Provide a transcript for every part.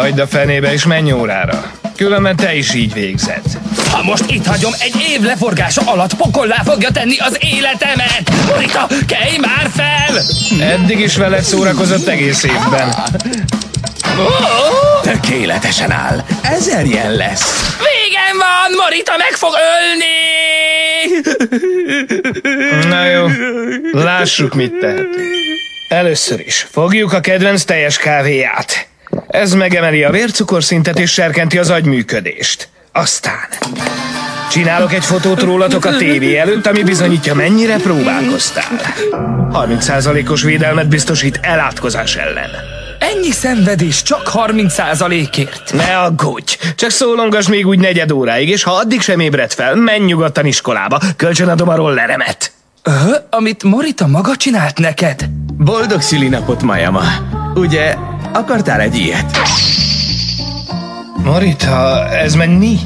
Hagyd a fenébe és menj órára. Különben te is így végzed. Ha most itt hagyom, egy év leforgása alatt pokollá fogja tenni az életemet! Morita, kelj már fel! Eddig is veled szórakozott egész évben. Tökéletesen áll. Ezer jen lesz. Végem van! Morita meg fog ölni! Na jó, lássuk, mit tehetünk. Először is fogjuk a kedvenc teljes kávéját. Ez megemeli a vércukorszintet és serkenti az agyműködést. Aztán csinálok egy fotót rólatok a tévé előtt, ami bizonyítja, mennyire próbálkoztál. 30%-os védelmet biztosít elátkozás ellen. Ennyi szenvedés csak 30 ért Ne aggódj! Csak szólongass még úgy negyed óráig, és ha addig sem ébred fel, menj nyugodtan iskolába, kölcsönadom a rolleremet. Ö, amit Morita maga csinált neked? Boldog szülinapot, Majama. Ugye, akartál egy ilyet? Marita, ez meg mi?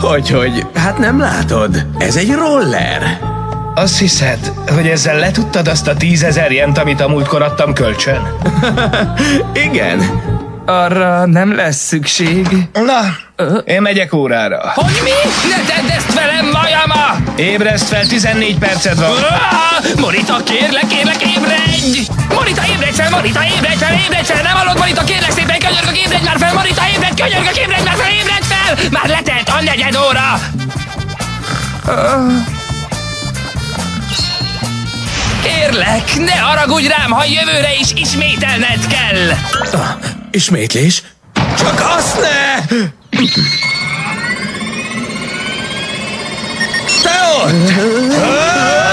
Hogyhogy, hát nem látod? Ez egy roller. Azt hiszed, hogy ezzel letudtad azt a tízezer jent, amit a múltkor adtam kölcsön? Igen. Arra nem lesz szükség. Na, én megyek órára. Hogy mi? Ne tedd ezt velem, Majama! Ébreszt fel, 14 perced van. Ah, Morita, kérlek, kérlek, ébredj! Morita, ébredj fel, Morita, ébredj fel, ébredj fel! Nem hallod, Morita, kérlek szépen, könyörgök, ébredj már fel, Morita, ébredj, könyörgök, ébredj már fel, ébredj fel! Már letelt a negyed óra! Kérlek, ne haragudj rám, ha jövőre is ismételned kell! Ismétlés? Csak azt ne! Te ott!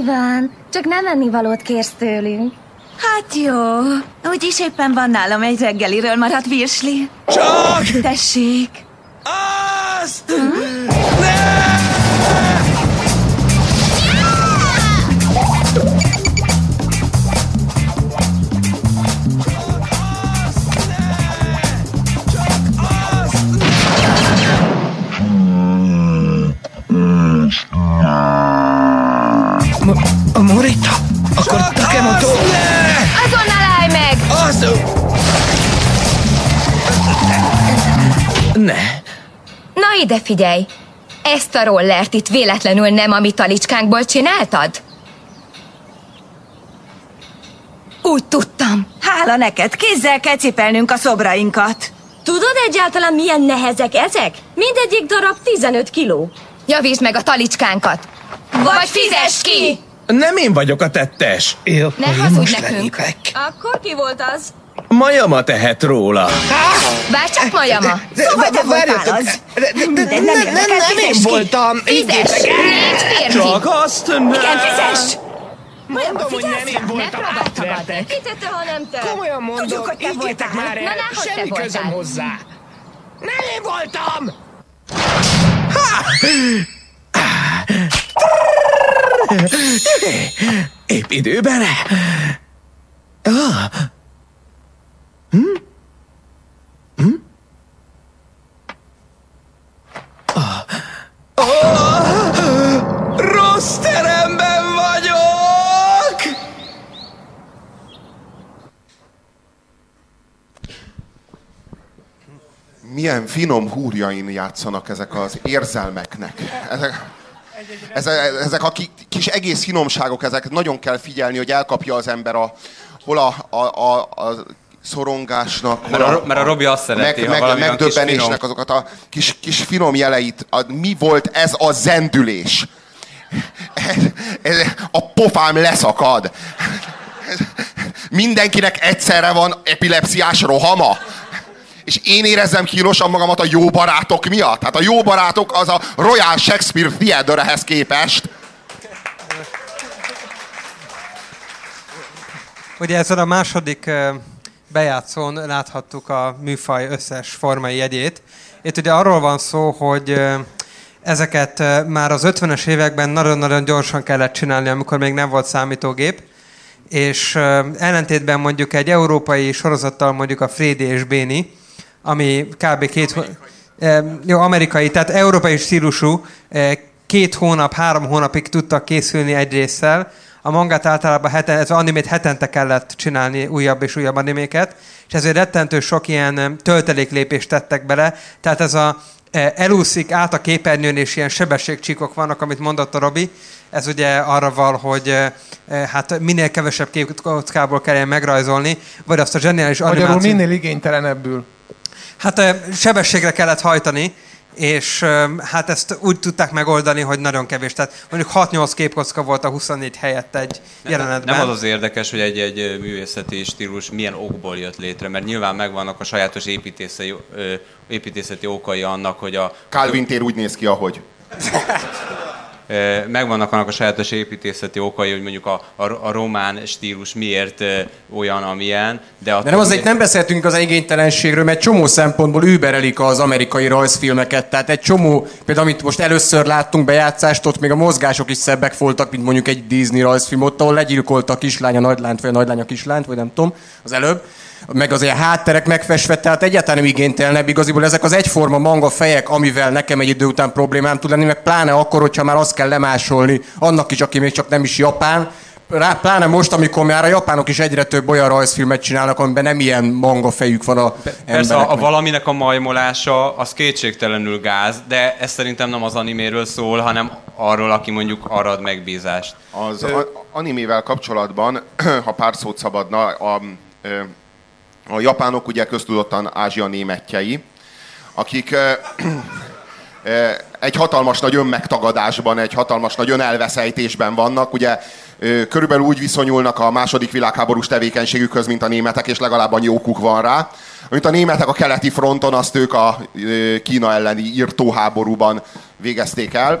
Mi van? Csak nem ennivalót kérsz tőlünk. Hát jó. Úgyis éppen van nálam egy reggeliről maradt virsli. Csak Tessék. Ide figyelj! Ezt a rollert itt véletlenül nem a mi talicskánkból csináltad? Úgy tudtam. Hála neked, kézzel kell cipelnünk a szobrainkat. Tudod egyáltalán milyen nehezek ezek? Mindegyik darab 15 kiló. Javítsd meg a talicskánkat! Vagy fizess ki! Nem én vagyok a tettes. Jó, Ne én hazudj nekünk. lelépek. Akkor ki volt az? Majama tehet róla. Bár csak majama. Szóval te voltál az. Nem Nem, nem én voltam. Férfi! Csak azt ne. Igen, fizess! Mondom, hogy nem én voltam, átvertek. tagadni. Ki tette, ha nem te? Komolyan mondom, Tudjuk, hogy te voltál. már el, semmi közöm hozzá. Nem én voltam! Épp időben. Ah. Hm? Hm? Ah. Ah. Rossz teremben vagyok! milyen finom húrjain játszanak ezek az érzelmeknek. Ezek, ezek, ezek a ki- kis egész finomságok, ezek nagyon kell figyelni, hogy elkapja az ember a, hol a, a, a, a szorongásnak, Mert a, mert a Robi azt szereti, ha valami olyan kis megdöbbenésnek azokat a kis, kis finom jeleit. A, mi volt ez a zendülés? a pofám leszakad. Mindenkinek egyszerre van epilepsziás rohama. És én érezzem kínosan magamat a jó barátok miatt. Hát a jó barátok az a Royal Shakespeare Theatre-hez képest. Ugye ezen a második bejátszón láthattuk a műfaj összes formai jegyét. Itt ugye arról van szó, hogy ezeket már az 50-es években nagyon-nagyon gyorsan kellett csinálni, amikor még nem volt számítógép, és ellentétben mondjuk egy európai sorozattal, mondjuk a Frédi és Béni, ami kb. két... Amerikai. Jó, amerikai, tehát európai stílusú, két hónap, három hónapig tudtak készülni egy résszel, a mangát általában heten, ez animét hetente kellett csinálni újabb és újabb animéket, és ezért rettentő sok ilyen tölteléklépést tettek bele, tehát ez a e, elúszik át a képernyőn, és ilyen sebességcsíkok vannak, amit mondott a Robi. Ez ugye arra val, hogy e, e, hát minél kevesebb képkockából kelljen megrajzolni, vagy azt a zseniális animációt... Magyarul minél igénytelenebbül. Hát sebességre kellett hajtani, és hát ezt úgy tudták megoldani, hogy nagyon kevés. Tehát mondjuk 6-8 képkocka volt a 24 helyett egy jelenetben. Nem az az érdekes, hogy egy-egy művészeti stílus milyen okból jött létre, mert nyilván megvannak a sajátos építészeti, építészeti okai annak, hogy a... Calvin tér úgy néz ki, ahogy. megvannak annak a sajátos építészeti okai, hogy mondjuk a, a, a román stílus miért olyan, amilyen. De, de nem azért nem beszéltünk az igénytelenségről, mert csomó szempontból überelik az amerikai rajzfilmeket. Tehát egy csomó, például amit most először láttunk bejátszást, ott még a mozgások is szebbek voltak, mint mondjuk egy Disney rajzfilm, ott ahol legyilkolta a kislány a nagylányt, vagy a nagylány a kislányt, vagy nem tudom, az előbb meg az ilyen hátterek megfestve, tehát egyáltalán nem igénytelnebb igaziból ezek az egyforma manga fejek, amivel nekem egy idő után problémám tud lenni, meg pláne akkor, hogyha már azt kell lemásolni annak is, aki még csak nem is japán, rá, pláne most, amikor már a japánok is egyre több olyan rajzfilmet csinálnak, amiben nem ilyen manga fejük van a Persze a, a valaminek a majmolása az kétségtelenül gáz, de ez szerintem nem az animéről szól, hanem arról, aki mondjuk arad megbízást. Az animével kapcsolatban, ha pár szót szabadna, a, a a japánok ugye köztudottan Ázsia németjei, akik egy hatalmas nagy önmegtagadásban, egy hatalmas nagy önelveszejtésben vannak. Ugye körülbelül úgy viszonyulnak a második világháborús tevékenységükhöz, mint a németek, és legalább annyi okuk van rá. Mint a németek a keleti fronton, azt ők a Kína elleni írtóháborúban végezték el.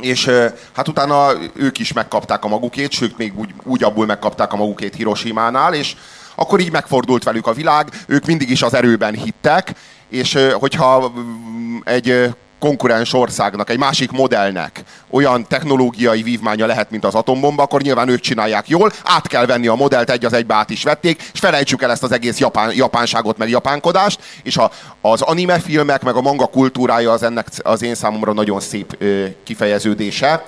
És hát utána ők is megkapták a magukét, sőt még úgy, úgy abból megkapták a magukét Hiroshima-nál, és akkor így megfordult velük a világ, ők mindig is az erőben hittek, és hogyha mm, egy konkurens országnak, egy másik modellnek olyan technológiai vívmánya lehet, mint az atombomba, akkor nyilván ők csinálják jól, át kell venni a modellt, egy az egybe át is vették, és felejtsük el ezt az egész japán, japánságot, meg japánkodást, és a, az anime filmek, meg a manga kultúrája az ennek az én számomra nagyon szép ö, kifejeződése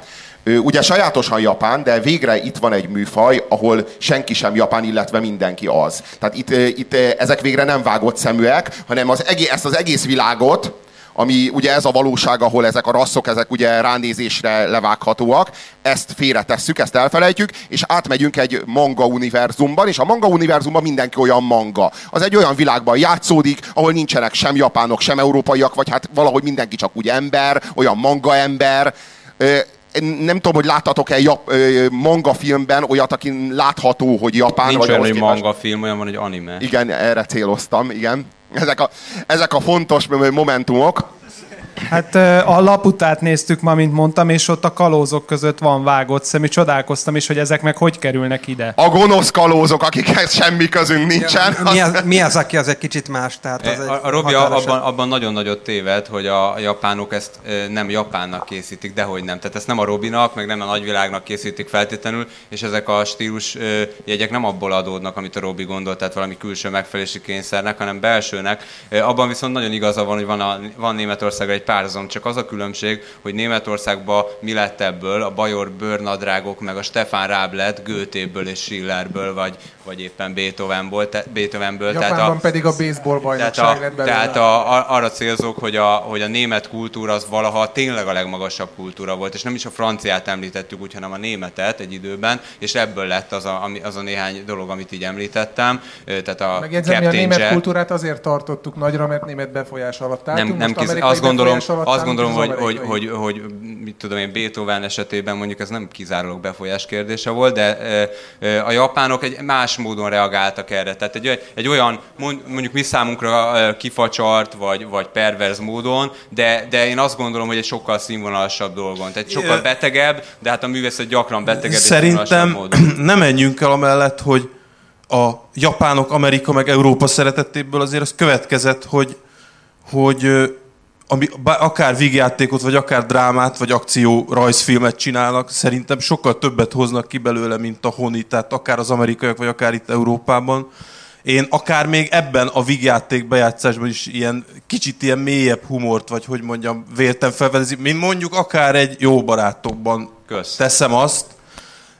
ugye sajátosan japán, de végre itt van egy műfaj, ahol senki sem japán, illetve mindenki az. Tehát itt, itt ezek végre nem vágott szeműek, hanem az egész, ezt az egész világot, ami ugye ez a valóság, ahol ezek a rasszok, ezek ugye ránézésre levághatóak, ezt félretesszük, ezt elfelejtjük, és átmegyünk egy manga univerzumban, és a manga univerzumban mindenki olyan manga. Az egy olyan világban játszódik, ahol nincsenek sem japánok, sem európaiak, vagy hát valahogy mindenki csak úgy ember, olyan manga ember nem tudom, hogy láttatok-e jap, manga filmben olyat, aki látható, hogy japán. Nincs vagy olyan, hogy manga film, olyan van, hogy anime. Igen, erre céloztam, igen. Ezek a, ezek a fontos momentumok. Hát a laputát néztük ma, mint mondtam, és ott a kalózok között van vágott szem, csodálkoztam is, hogy ezek meg hogy kerülnek ide. A gonosz kalózok, akikhez semmi közünk nincsen. Ja, mi, az, mi az, aki az egy kicsit más? Tehát az a, a Robi abban, abban nagyon nagyot téved, hogy a japánok ezt nem japánnak készítik, dehogy nem. Tehát ezt nem a Robinak, meg nem a nagyvilágnak készítik feltétlenül, és ezek a stílus jegyek nem abból adódnak, amit a Robi gondolt, tehát valami külső megfelelési kényszernek, hanem belsőnek. Abban viszont nagyon igaza van, hogy van, a, van Németország egy párzom, csak az a különbség, hogy Németországban mi lett ebből, a Bajor bőrnadrágok, meg a Stefan Ráb lett Goethe-ből és Schillerből, vagy, vagy éppen Beethovenből. Te, Beethovenből Japánban tehát a, pedig a baseball bajnokság lett belőle. Tehát a, a, arra célzok, hogy a, hogy a német kultúra az valaha tényleg a legmagasabb kultúra volt, és nem is a franciát említettük úgy, hanem a németet egy időben, és ebből lett az a, az a néhány dolog, amit így említettem. Tehát a Megjegyzem, a német kultúrát azért tartottuk nagyra, mert német befolyás alatt álltunk. Nem, nem kiz, azt gondolom, azt gondolom hogy, hogy, hogy, hogy, mit tudom én, Beethoven esetében mondjuk ez nem kizárólag befolyás kérdése volt, de a japánok egy más módon reagáltak erre. Tehát egy, egy olyan, mond- mondjuk mi számunkra kifacsart, vagy, vagy perverz módon, de, de én azt gondolom, hogy egy sokkal színvonalasabb dolgon. Tehát sokkal betegebb, de hát a művészet gyakran betegebb Szerintem színvonalasabb módon. ne menjünk el amellett, hogy a japánok Amerika meg Európa szeretetéből azért az következett, hogy, hogy ami, akár vígjátékot, vagy akár drámát, vagy akció rajzfilmet csinálnak, szerintem sokkal többet hoznak ki belőle, mint a honi, tehát akár az amerikaiak, vagy akár itt Európában. Én akár még ebben a vígjáték bejátszásban is ilyen kicsit ilyen mélyebb humort, vagy hogy mondjam, véltem felvedezni, mint mondjuk akár egy jó barátokban Kösz. teszem azt,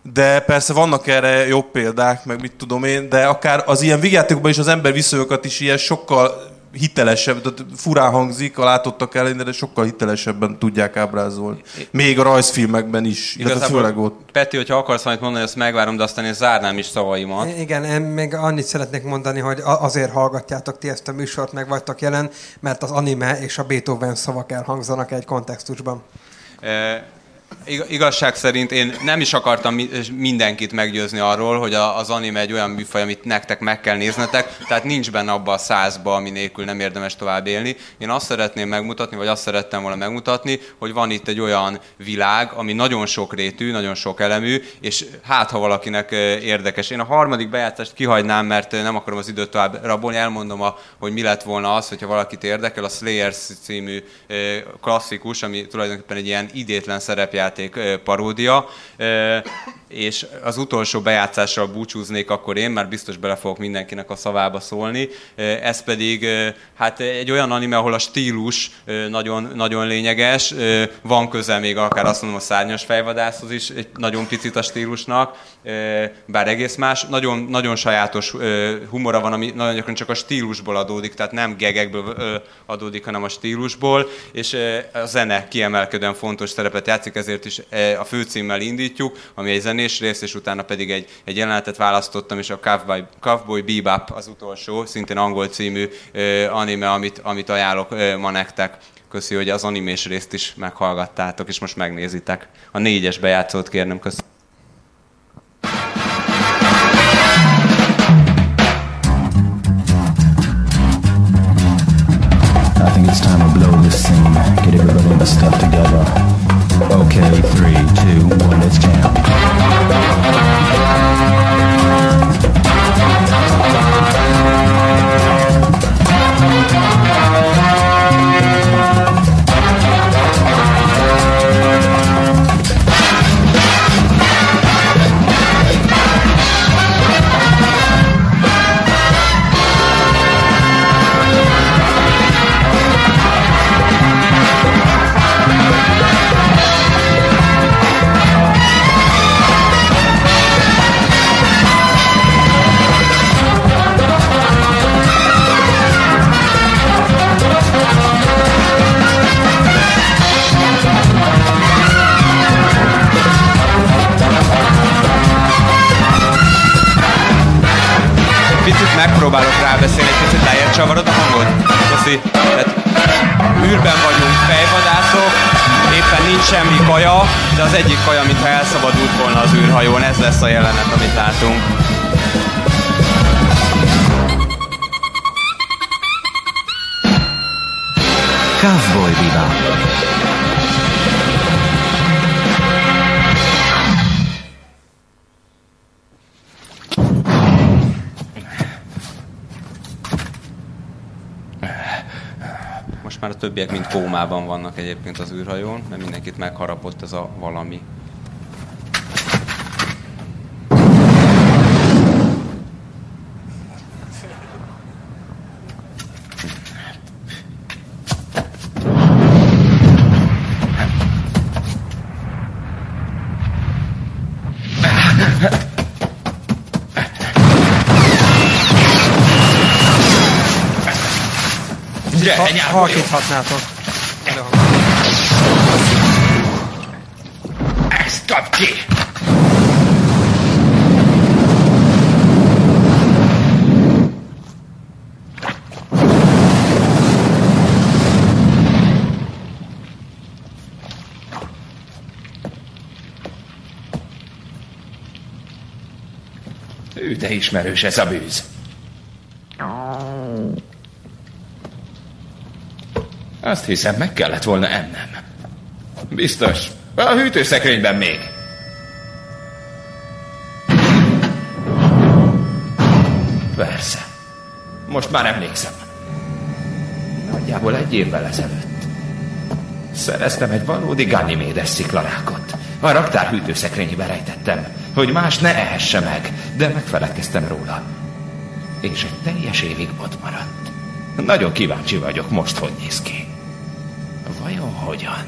de persze vannak erre jobb példák, meg mit tudom én, de akár az ilyen vígjátékokban is az ember viszonyokat is ilyen sokkal hitelesebb, tehát furán hangzik a látottak ellenére, de sokkal hitelesebben tudják ábrázolni. Még a rajzfilmekben is, illetve főleg ott. Peti, hogyha akarsz valamit mondani, azt megvárom, de aztán én zárnám is szavaimat. Igen, én még annyit szeretnék mondani, hogy azért hallgatjátok ti ezt a műsort, meg vagytok jelen, mert az anime és a Beethoven szavak elhangzanak egy kontextusban. Ig- Igazság szerint én nem is akartam mi- mindenkit meggyőzni arról, hogy az anime egy olyan műfaj, amit nektek meg kell néznetek, tehát nincs benne abba a százba, ami nélkül nem érdemes tovább élni. Én azt szeretném megmutatni, vagy azt szerettem volna megmutatni, hogy van itt egy olyan világ, ami nagyon sokrétű, nagyon sok elemű, és hát ha valakinek érdekes. Én a harmadik bejátszást kihagynám, mert nem akarom az időt tovább rabolni, elmondom, a, hogy mi lett volna az, hogyha valakit érdekel, a Slayers című klasszikus, ami tulajdonképpen egy ilyen idétlen szerepjáték eh, paródia, és az utolsó bejátszással búcsúznék akkor én, mert biztos bele fogok mindenkinek a szavába szólni. Ez pedig hát egy olyan anime, ahol a stílus nagyon, nagyon lényeges, van köze még akár azt mondom a szárnyas fejvadászhoz is, egy nagyon picit a stílusnak, bár egész más. Nagyon, nagyon sajátos humora van, ami nagyon gyakran csak a stílusból adódik, tehát nem gegekből adódik, hanem a stílusból, és a zene kiemelkedően fontos szerepet játszik, ezért is a főcímmel indítjuk, ami egy zenés rész, és utána pedig egy, egy jelenetet választottam, és a Cowboy, Cowboy Bebop az utolsó, szintén angol című anime, amit, amit ajánlok ma nektek. Köszi, hogy az animés részt is meghallgattátok, és most megnézitek. A négyes bejátszót kérném, köszönöm. I think it's time to blow this scene. Get everybody in the stuff together. Okay, three, two, one, let's jam. Lesz a jelenet, amit látunk. Cowboy Bebop. Most már a többiek mind kómában vannak egyébként az űrhajón, mert mindenkit megharapott ez a valami. ha, ha halkíthatnátok. Ezt kap ki! Ő, ismerős ez a bűz. Azt hiszem, meg kellett volna ennem. Biztos. A hűtőszekrényben még. Persze. Most már emlékszem. Nagyjából egy évvel ezelőtt. Szereztem egy valódi Ganymédes sziklarákot. A raktár hűtőszekrényébe rejtettem, hogy más ne ehesse meg, de megfeledkeztem róla. És egy teljes évig ott maradt. Nagyon kíváncsi vagyok most, hogy néz ki. Vajon hogyan?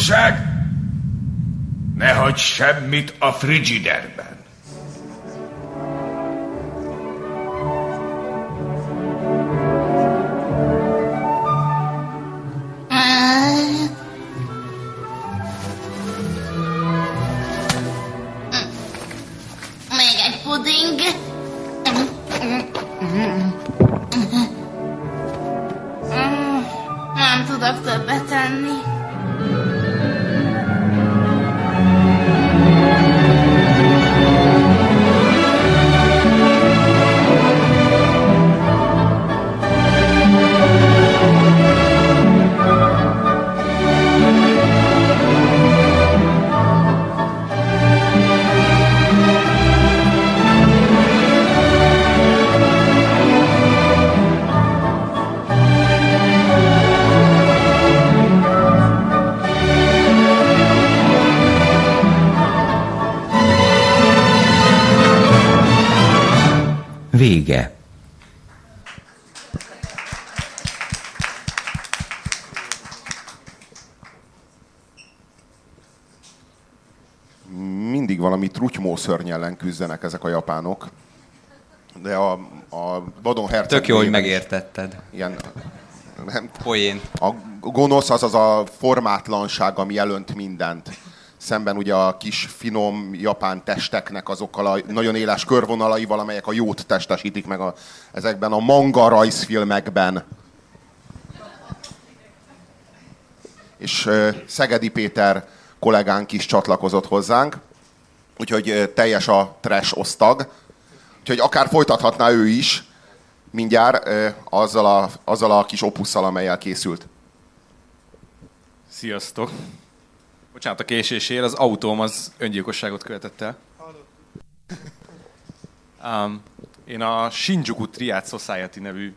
Tanulság? Ne hagyd semmit a frigiderben. Valami trutymó szörny ellen küzdenek ezek a japánok. De a, a vadon. Tök jó, hogy megértetted. Igen. Nem. Poén. A gonosz az az a formátlanság, ami elönt mindent. Szemben ugye a kis finom japán testeknek azokkal a nagyon éles körvonalaival, amelyek a jót testesítik meg a, ezekben a manga rajzfilmekben. És ö, Szegedi Péter kollégánk is csatlakozott hozzánk, úgyhogy teljes a trash osztag. Úgyhogy akár folytathatná ő is mindjárt azzal a, azzal a kis opusszal, amelyel készült. Sziasztok. Bocsánat a késésért, az autóm az öngyilkosságot követett el. Um, én a Shinjuku Triad Society nevű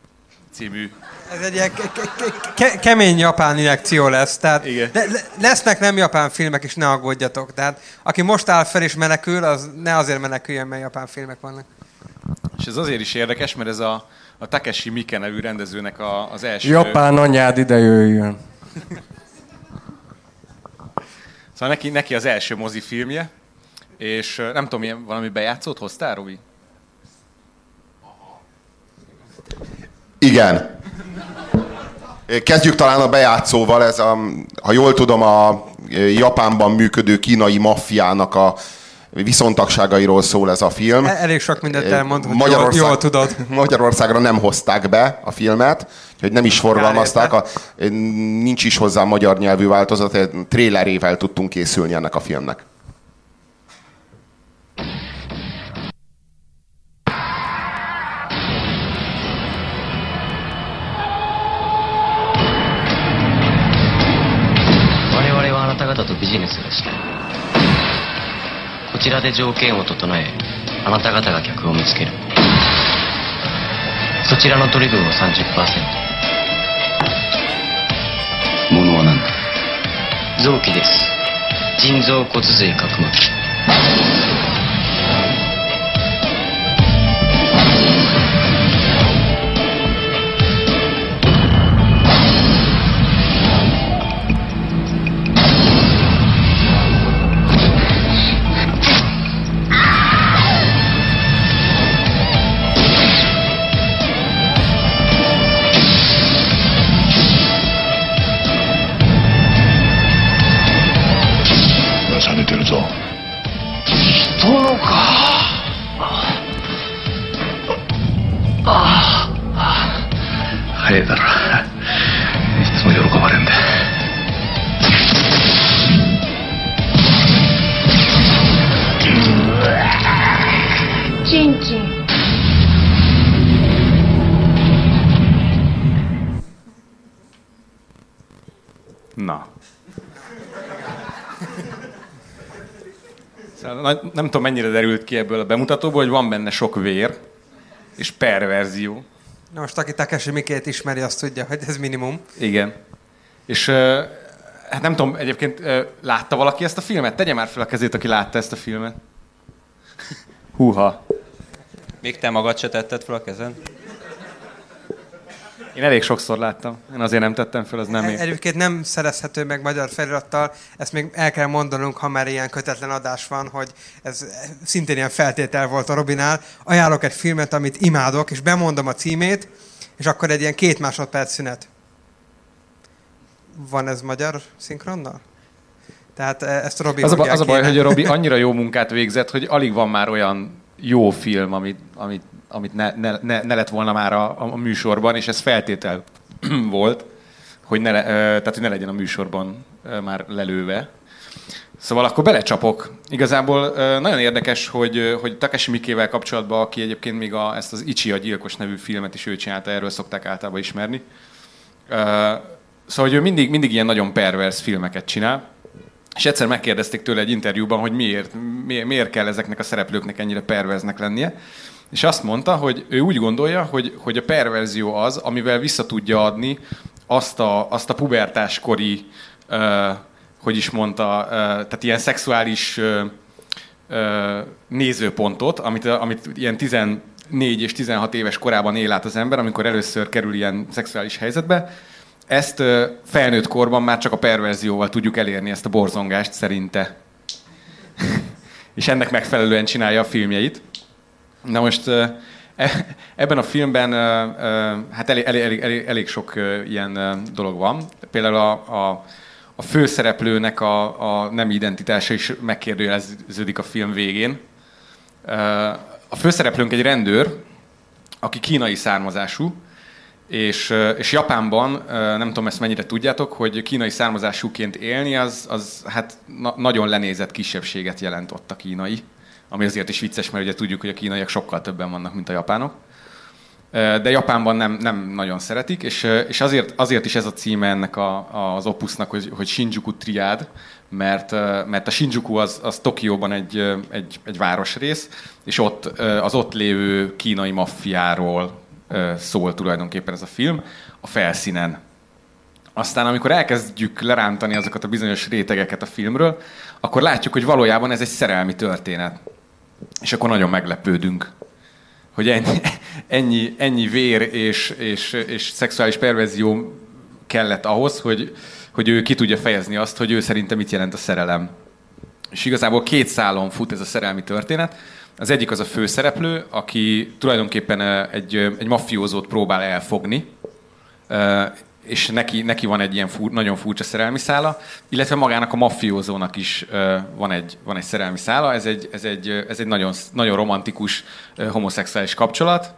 című... Ez egy ilyen ke- ke- ke- ke- kemény japán injekció lesz, tehát le- le- lesznek nem japán filmek is, ne aggódjatok. Tehát aki most áll fel és menekül, az ne azért meneküljön, mert japán filmek vannak. És ez azért is érdekes, mert ez a, a Takeshi Miike nevű rendezőnek a, az első... Japán anyád ide jöjjön. Szóval neki, neki az első mozifilmje, és nem tudom, ilyen valami bejátszót hoztál, Robi? Igen. Kezdjük talán a bejátszóval, ez a, ha jól tudom, a Japánban működő kínai maffiának a viszontagságairól szól ez a film. E- Elég sok mindent elmond, hogy Magyarország, jól, jól tudod. Magyarországra nem hozták be a filmet, úgyhogy nem is forgalmazták. A, nincs is hozzá magyar nyelvű változat, trélerével tudtunk készülni ennek a filmnek. で条件を整えあなた方が客を見つける。そちらの取り分は30%物は何だ？臓器です。腎臓骨髄角膜いつも喜ばれんだチンチン Na. Szóval na- nem tudom, mennyire derült ki ebből a bemutatóból, hogy van benne sok vér és perverzió. Na most aki Takeshi Mikét ismeri, azt tudja, hogy ez minimum. Igen. És hát nem tudom, egyébként látta valaki ezt a filmet? Tegye már fel a kezét, aki látta ezt a filmet. Húha. Még te magad se tetted fel a kezed? Én elég sokszor láttam. Én azért nem tettem fel, az nem én. Egyébként nem szerezhető meg magyar felirattal, ezt még el kell mondanunk, ha már ilyen kötetlen adás van, hogy ez szintén ilyen feltétel volt a Robinál. Ajánlok egy filmet, amit imádok, és bemondom a címét, és akkor egy ilyen két másodperc szünet. Van ez magyar szinkronnal? Tehát e, ezt Robi Az a, az a baj, kéne. hogy a Robi annyira jó munkát végzett, hogy alig van már olyan jó film, amit, amit, amit ne, ne, ne, ne lett volna már a, a műsorban, és ez feltétel volt, hogy ne, tehát, hogy ne legyen a műsorban már lelőve. Szóval akkor belecsapok. Igazából nagyon érdekes, hogy, hogy Takeshi Mikével kapcsolatban, aki egyébként még a, ezt az Ichi a gyilkos nevű filmet is ő csinálta, erről szokták általában ismerni. Ö, Szóval, hogy ő mindig, mindig ilyen nagyon pervers filmeket csinál, és egyszer megkérdezték tőle egy interjúban, hogy miért, miért, miért kell ezeknek a szereplőknek ennyire perverznek lennie. És azt mondta, hogy ő úgy gondolja, hogy, hogy a perverzió az, amivel vissza tudja adni azt a, azt a pubertáskori, uh, hogy is mondta, uh, tehát ilyen szexuális uh, uh, nézőpontot, amit, amit ilyen 14 és 16 éves korában él át az ember, amikor először kerül ilyen szexuális helyzetbe, ezt felnőtt korban már csak a perverzióval tudjuk elérni ezt a borzongást szerinte. És ennek megfelelően csinálja a filmjeit. Na most e- ebben a filmben hát elég, elég, elég, elég, sok ilyen dolog van. Például a, a, a főszereplőnek a, a nem identitása is megkérdőjeleződik a film végén. A főszereplőnk egy rendőr, aki kínai származású, és, és Japánban, nem tudom ezt mennyire tudjátok, hogy kínai származásúként élni, az, az hát na- nagyon lenézett kisebbséget jelent ott a kínai. Ami azért is vicces, mert ugye tudjuk, hogy a kínaiak sokkal többen vannak, mint a japánok. De Japánban nem, nem nagyon szeretik, és, és azért, azért is ez a címe ennek a, az opusznak, hogy, hogy Shinjuku triád, mert, mert a Shinjuku az, az Tokióban egy, egy, egy városrész, és ott az ott lévő kínai maffiáról szól tulajdonképpen ez a film, a felszínen. Aztán, amikor elkezdjük lerántani azokat a bizonyos rétegeket a filmről, akkor látjuk, hogy valójában ez egy szerelmi történet. És akkor nagyon meglepődünk, hogy ennyi, ennyi, ennyi vér és, és, és szexuális perverzió kellett ahhoz, hogy, hogy ő ki tudja fejezni azt, hogy ő szerintem mit jelent a szerelem. És igazából két szálon fut ez a szerelmi történet. Az egyik az a főszereplő, aki tulajdonképpen egy, egy mafiózót próbál elfogni, és neki, neki van egy ilyen fur, nagyon furcsa szerelmi szála, illetve magának a mafiózónak is van, egy, van egy szerelmi szála. Ez egy, ez egy, ez egy nagyon, nagyon romantikus homoszexuális kapcsolat,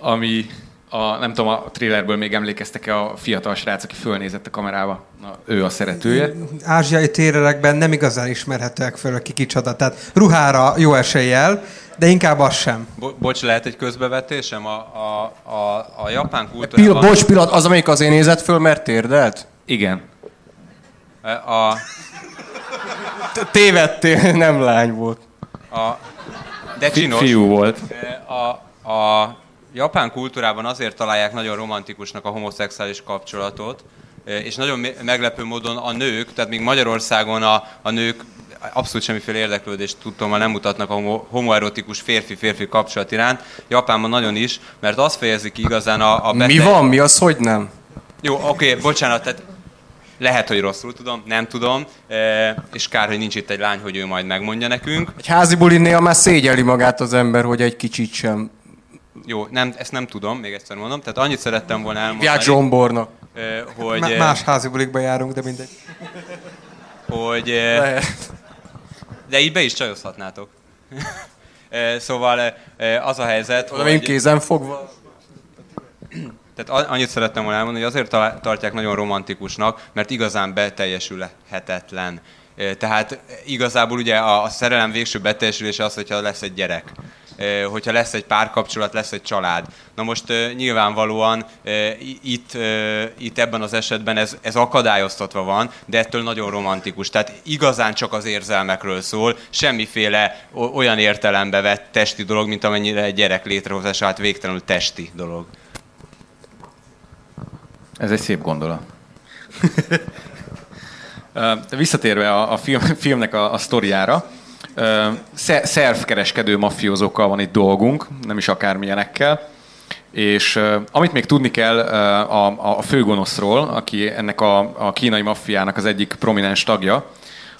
ami a, nem tudom, a trailerből még emlékeztek-e a fiatal srác, aki fölnézett a kamerába? Na, ő a szeretője. Ázsiai térerekben nem igazán ismerhetőek föl, aki kicsoda. Tehát ruhára jó eséllyel, de inkább az sem. Bo- bocs, lehet egy közbevetésem? A, a, a, a japán Pil- kultúrában... bocs, pillanat, az, amelyik azért nézett föl, mert térdelt? Igen. A, Tévedtél, nem lány volt. a, de csinos. fiú volt. A, a japán kultúrában azért találják nagyon romantikusnak a homoszexuális kapcsolatot, és nagyon me- meglepő módon a nők, tehát még Magyarországon a, a nők abszolút semmiféle érdeklődést tudtommal nem mutatnak a homo, homoerotikus férfi-férfi kapcsolat iránt. Japánban nagyon is, mert azt fejezi ki igazán a, a Mi van? Mi az, hogy nem? Jó, oké, bocsánat, tehát lehet, hogy rosszul tudom, nem tudom, eh, és kár, hogy nincs itt egy lány, hogy ő majd megmondja nekünk. Egy házi bulinél már szégyeli magát az ember, hogy egy kicsit sem. Jó, nem, ezt nem tudom, még egyszer mondom. Tehát annyit szerettem volna elmondani, Hívják zsombornak. eh, hogy, eh, Más házi bulikba járunk, de mindegy. hogy Lehet. de így be is csajozhatnátok. Szóval az a helyzet, Oda én kézen fogva. Tehát annyit szerettem volna elmondani, hogy azért tartják nagyon romantikusnak, mert igazán beteljesülhetetlen. Eh, Tehát igazából ugye a, a szerelem végső beteljesülése az, hogyha lesz egy gyerek. Eh, Hogyha lesz egy párkapcsolat, lesz egy család. Na most eh, nyilvánvalóan eh, itt, itt ebben az esetben ez, ez akadályoztatva van, de ettől nagyon romantikus. Tehát igazán csak az érzelmekről szól, semmiféle olyan értelembe vett testi dolog, mint amennyire egy gyerek létrehozása, hát végtelenül testi dolog. Ez egy szép gondolat. Visszatérve a, a film, filmnek a, a sztoriára, szervkereskedő mafiózókkal van itt dolgunk, nem is akármilyenekkel, és amit még tudni kell a, a főgonoszról, aki ennek a, a kínai maffiának az egyik prominens tagja,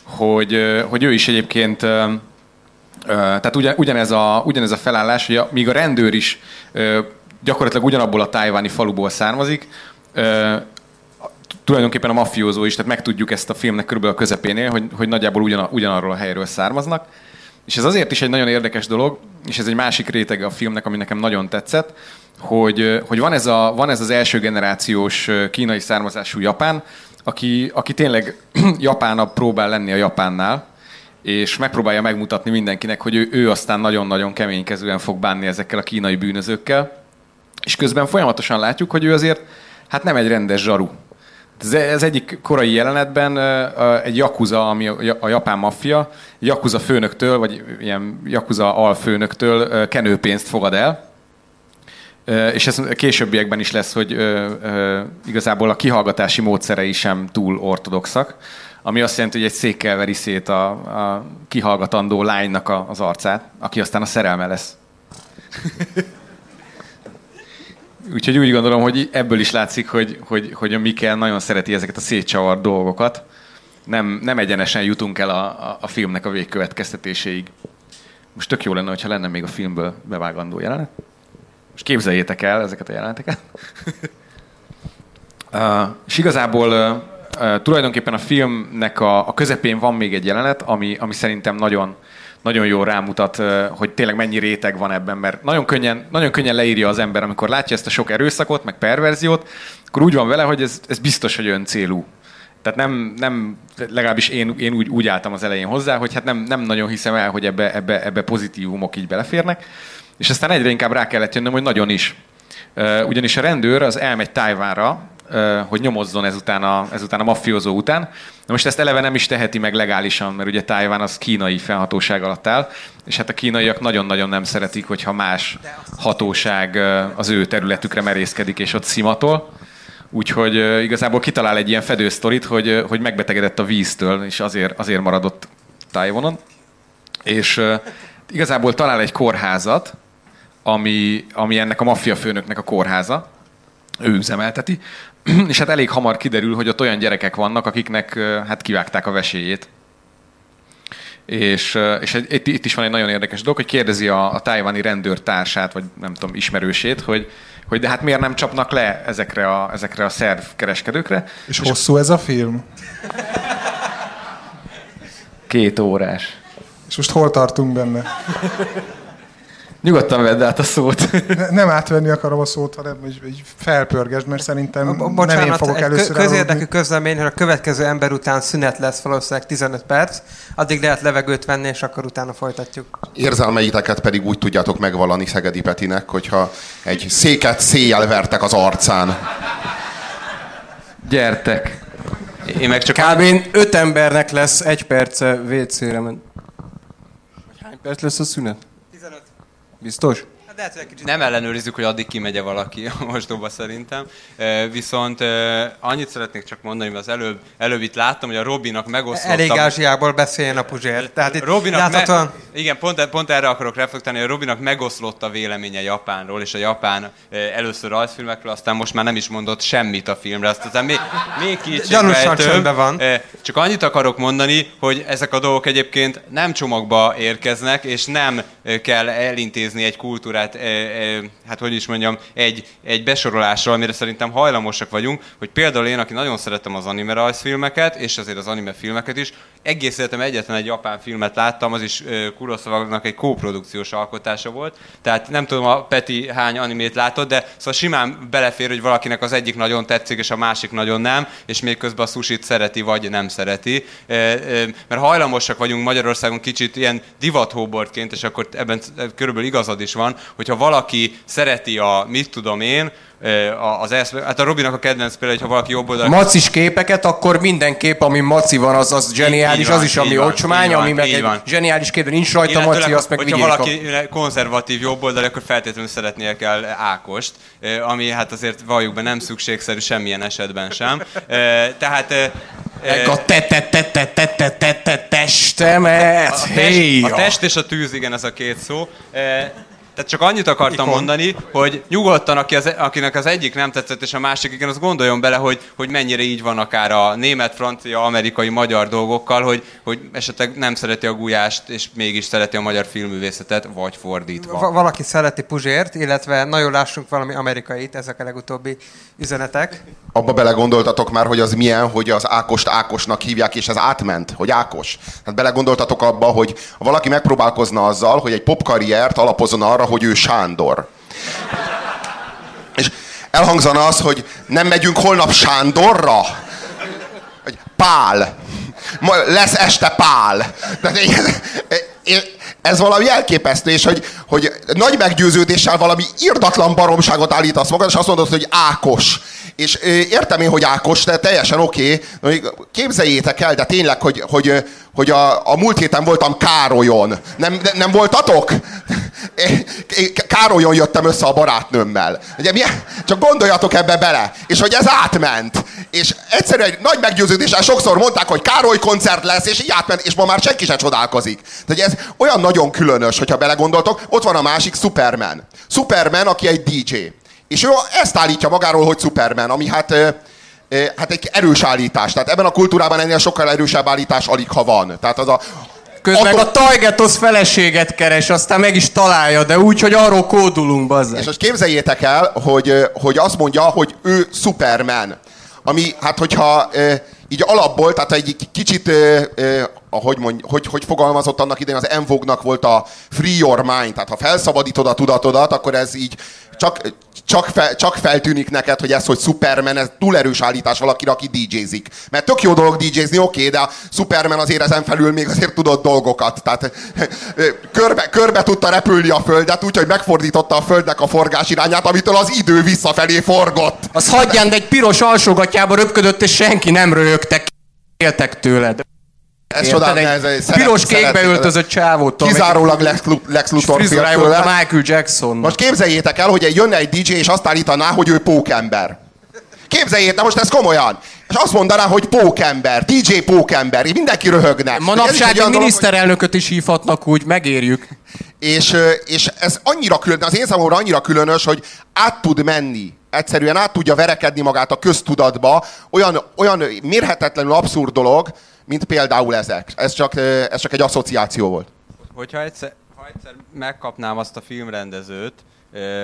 hogy, hogy ő is egyébként Tehát ugyan, ugyanez, a, ugyanez a felállás, hogy a, míg a rendőr is gyakorlatilag ugyanabból a tájváni faluból származik, tulajdonképpen a mafiózó is, tehát megtudjuk ezt a filmnek körülbelül a közepénél, hogy, hogy nagyjából ugyan, ugyanarról a helyről származnak. És ez azért is egy nagyon érdekes dolog, és ez egy másik rétege a filmnek, ami nekem nagyon tetszett, hogy, hogy van, ez a, van ez az első generációs kínai származású japán, aki, aki tényleg japánabb próbál lenni a japánnál, és megpróbálja megmutatni mindenkinek, hogy ő, ő aztán nagyon-nagyon keménykezően fog bánni ezekkel a kínai bűnözőkkel. És közben folyamatosan látjuk, hogy ő azért hát nem egy rendes zsaru. Ez, egyik korai jelenetben egy jakuza, ami a japán maffia, jakuza főnöktől, vagy ilyen jakuza alfőnöktől kenőpénzt fogad el, és ez későbbiekben is lesz, hogy igazából a kihallgatási módszerei sem túl ortodoxak, ami azt jelenti, hogy egy székkel veri szét a, a kihallgatandó lánynak az arcát, aki aztán a szerelme lesz. Úgyhogy úgy gondolom, hogy ebből is látszik, hogy, hogy, hogy a Mikkel nagyon szereti ezeket a szétcsavart dolgokat. Nem, nem egyenesen jutunk el a, a, a filmnek a végkövetkeztetéséig. Most tök jó lenne, hogyha lenne még a filmből bevágandó jelenet. Most képzeljétek el ezeket a jeleneteket. Uh, és igazából uh, uh, tulajdonképpen a filmnek a, a közepén van még egy jelenet, ami, ami szerintem nagyon, nagyon jól rámutat, hogy tényleg mennyi réteg van ebben, mert nagyon könnyen, nagyon könnyen leírja az ember, amikor látja ezt a sok erőszakot, meg perverziót, akkor úgy van vele, hogy ez, ez biztos, hogy öncélú. Tehát nem, nem legalábbis én, én úgy, úgy álltam az elején hozzá, hogy hát nem, nem nagyon hiszem el, hogy ebbe, ebbe, ebbe pozitívumok így beleférnek. És aztán egyre inkább rá kellett jönnöm, hogy nagyon is. Ugyanis a rendőr az elmegy Tájvánra, hogy nyomozzon ezután a, ezután a maffiózó után. Na most ezt eleve nem is teheti meg legálisan, mert ugye Tájván az kínai felhatóság alatt áll, és hát a kínaiak nagyon-nagyon nem szeretik, hogyha más hatóság az ő területükre merészkedik és ott szimatol. Úgyhogy igazából kitalál egy ilyen fedősztorit, hogy, hogy megbetegedett a víztől, és azért, azért maradott Tájvonon. És igazából talál egy kórházat, ami, ami ennek a maffia főnöknek a kórháza, ő üzemelteti, és hát elég hamar kiderül, hogy ott olyan gyerekek vannak, akiknek hát kivágták a veséjét. És, és itt, itt is van egy nagyon érdekes dolog, hogy kérdezi a, a tájvani rendőrtársát, vagy nem tudom, ismerősét, hogy, hogy de hát miért nem csapnak le ezekre a, ezekre a szerv kereskedőkre. És hosszú ez a film? Két órás. És most hol tartunk benne? Nyugodtan vedd át a szót. Ne, nem átvenni akarom a szót, hanem így, így felpörgesd, mert szerintem nem én fogok először kö- közérdekű közlemény, hogy a következő ember után szünet lesz valószínűleg 15 perc, addig lehet levegőt venni, és akkor utána folytatjuk. Érzelmeiteket pedig úgy tudjátok megvalani Szegedi Petinek, hogyha egy széket széjjel vertek az arcán. Gyertek. Én meg csak... Kb. öt embernek lesz egy perce WC-re hány perc lesz a szünet? Biztos? Nem ellenőrizzük, hogy addig kimegye valaki a mosdóba szerintem. Viszont annyit szeretnék csak mondani, mert az előbb, előbb itt láttam, hogy a Robinak megosztotta... Elég Ázsiából beszéljen a Puzsér. Tehát itt Robinak láthatóan... me- igen, pont, pont erre akarok reflektálni, hogy Robinak megoszlott a véleménye Japánról, és a Japán először rajzfilmekről, aztán most már nem is mondott semmit a filmre, azt aztán még, még csöndben van. Csak annyit akarok mondani, hogy ezek a dolgok egyébként nem csomagba érkeznek, és nem kell elintézni egy kultúrát, e, e, hát hogy is mondjam, egy, egy besorolással, amire szerintem hajlamosak vagyunk, hogy például én, aki nagyon szeretem az anime rajzfilmeket, és azért az anime filmeket is, egész életem egyetlen egy japán filmet láttam, az is e, Kurosawa-nak egy kóprodukciós alkotása volt, tehát nem tudom a Peti hány animét látott, de szóval simán belefér, hogy valakinek az egyik nagyon tetszik, és a másik nagyon nem, és még közben a sushit szereti, vagy nem szereti. E, e, Mert hajlamosak vagyunk Magyarországon kicsit ilyen divathóbordként, és akkor ebben körülbelül igazad is van, hogyha valaki szereti a, mit tudom én, a- az esz, hát a Robinak a kedvenc például, hogyha valaki jobb oldal... Macis képeket, akkor mindenképp, ami maci van, az, az zseniális, van, az is, ami van, ocsmány, van, ami meg egy van. zseniális kép, nincs rajta Illetőleg, maci, azt meg hogyha valaki konzervatív jobboldali, akkor feltétlenül szeretnie kell Ákost, ami hát azért valljuk be nem szükségszerű semmilyen esetben sem. Eh, Tehát eh, Meg a te te te te te te te te testemet, a, test, a test és a tűz, igen, ez a két szó. Eh, Tehát csak annyit akartam Ikon. mondani, hogy nyugodtan, aki az, akinek az egyik nem tetszett, és a másik igen, az gondoljon bele, hogy, hogy mennyire így van akár a német, francia, amerikai, magyar dolgokkal, hogy, hogy esetleg nem szereti a gulyást, és mégis szereti a magyar filmművészetet, vagy fordítva. Va- valaki szereti Puzsért, illetve nagyon lássunk valami amerikait, ezek a legutóbbi üzenetek. Abba belegondoltatok már, hogy az milyen, hogy az Ákost Ákosnak hívják, és ez átment, hogy Ákos. Hát belegondoltatok abba, hogy valaki megpróbálkozna azzal, hogy egy popkarriert alapozzon arra, hogy ő Sándor. És elhangzana az, hogy nem megyünk holnap Sándorra? Vagy Pál. Ma lesz este Pál. De ez valami elképesztő, és hogy, hogy nagy meggyőződéssel valami irdatlan baromságot állítasz magad, és azt mondod, hogy Ákos. És értem én, hogy Ákos, de teljesen oké. Okay. Képzeljétek el, de tényleg, hogy, hogy, hogy a, a múlt héten voltam Károlyon. Nem, nem, voltatok? Károlyon jöttem össze a barátnőmmel. Ugye, milyen? Csak gondoljatok ebbe bele. És hogy ez átment. És egyszerűen egy nagy meggyőződéssel sokszor mondták, hogy Károly koncert lesz, és így átment, és ma már senki se csodálkozik. Tehát ez olyan nagyon különös, hogyha belegondoltok. Ott van a másik Superman. Superman, aki egy DJ. És ő ezt állítja magáról, hogy Superman, ami hát, hát egy erős állítás. Tehát ebben a kultúrában ennél sokkal erősebb állítás alig ha van. Tehát az a, Közben meg a Tajgetosz feleséget keres, aztán meg is találja, de úgy, hogy arról kódulunk, bazzeg. És most képzeljétek el, hogy, hogy azt mondja, hogy ő Superman. Ami, hát hogyha így alapból, tehát egy kicsit, ahogy mondj, hogy, hogy fogalmazott annak idején, az Envognak volt a free your mind, tehát ha felszabadítod a tudatodat, akkor ez így csak, csak, fe, csak feltűnik neked, hogy ez, hogy Superman, ez túl erős állítás valakire, aki DJ-zik. Mert tök jó dolog DJ-zni, oké, de a Superman azért ezen felül még azért tudott dolgokat. Tehát körbe, körbe tudta repülni a földet, úgyhogy megfordította a földnek a forgás irányát, amitől az idő visszafelé forgott. Az hagyján, de egy piros alsógatjába röpködött, és senki nem röhögtek. Éltek tőled. Ez Érted? csodál, Egy ez, ez, Piros kékbe öltözött csávót. Kizárólag egy- Lex, Lex Luthor a Michael Jackson. Most képzeljétek el, hogy egy jönne egy DJ, és azt állítaná, hogy ő pókember. Képzeljétek, most ez komolyan. És azt mondaná, hogy pókember, DJ pókember, így mindenki röhögne. Manapság egy egy miniszterelnököt is hívhatnak úgy, megérjük. És, és ez annyira külön, az én számomra annyira különös, hogy át tud menni. Egyszerűen át tudja verekedni magát a köztudatba. Olyan, olyan mérhetetlenül abszurd dolog, mint például ezek. Ez csak, ez csak egy asszociáció volt. Hogyha egyszer, ha egyszer megkapnám azt a filmrendezőt,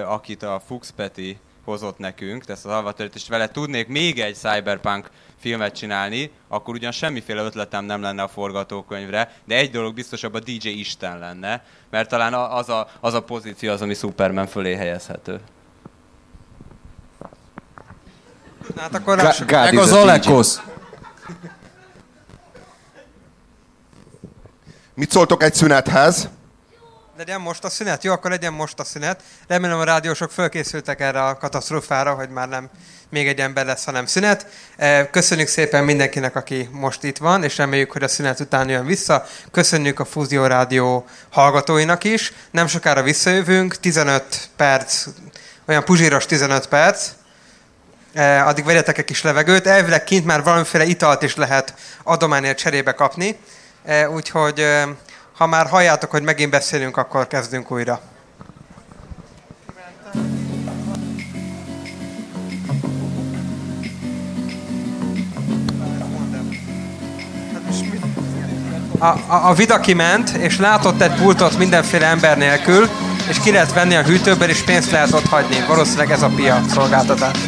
akit a Fuchs Peti hozott nekünk, ezt az alvatörét, és vele tudnék még egy cyberpunk filmet csinálni, akkor ugyan semmiféle ötletem nem lenne a forgatókönyvre, de egy dolog biztosabb, a DJ Isten lenne, mert talán az a, az a pozíció az, ami Superman fölé helyezhető. Hát akkor. God Meg az. Alekosz. Mit szóltok egy szünethez? Legyen most a szünet? Jó, akkor legyen most a szünet. Remélem a rádiósok fölkészültek erre a katasztrófára, hogy már nem még egy ember lesz, hanem szünet. Eh, Köszönjük szépen mindenkinek, aki most itt van, és reméljük, hogy a szünet után jön vissza. Köszönjük a Fúzió Rádió hallgatóinak is. Nem sokára visszajövünk, 15 perc, olyan puzsíros 15 perc. Eh, addig vegyetek egy kis levegőt. Elvileg kint már valamiféle italt is lehet adományért cserébe kapni. Eh, úgyhogy eh, ha már halljátok, hogy megint beszélünk, akkor kezdünk újra. A, a, a vida kiment, és látott egy pultot mindenféle ember nélkül, és ki lehet venni a hűtőből, és pénzt lehet ott hagyni. Valószínűleg ez a piac szolgáltatás.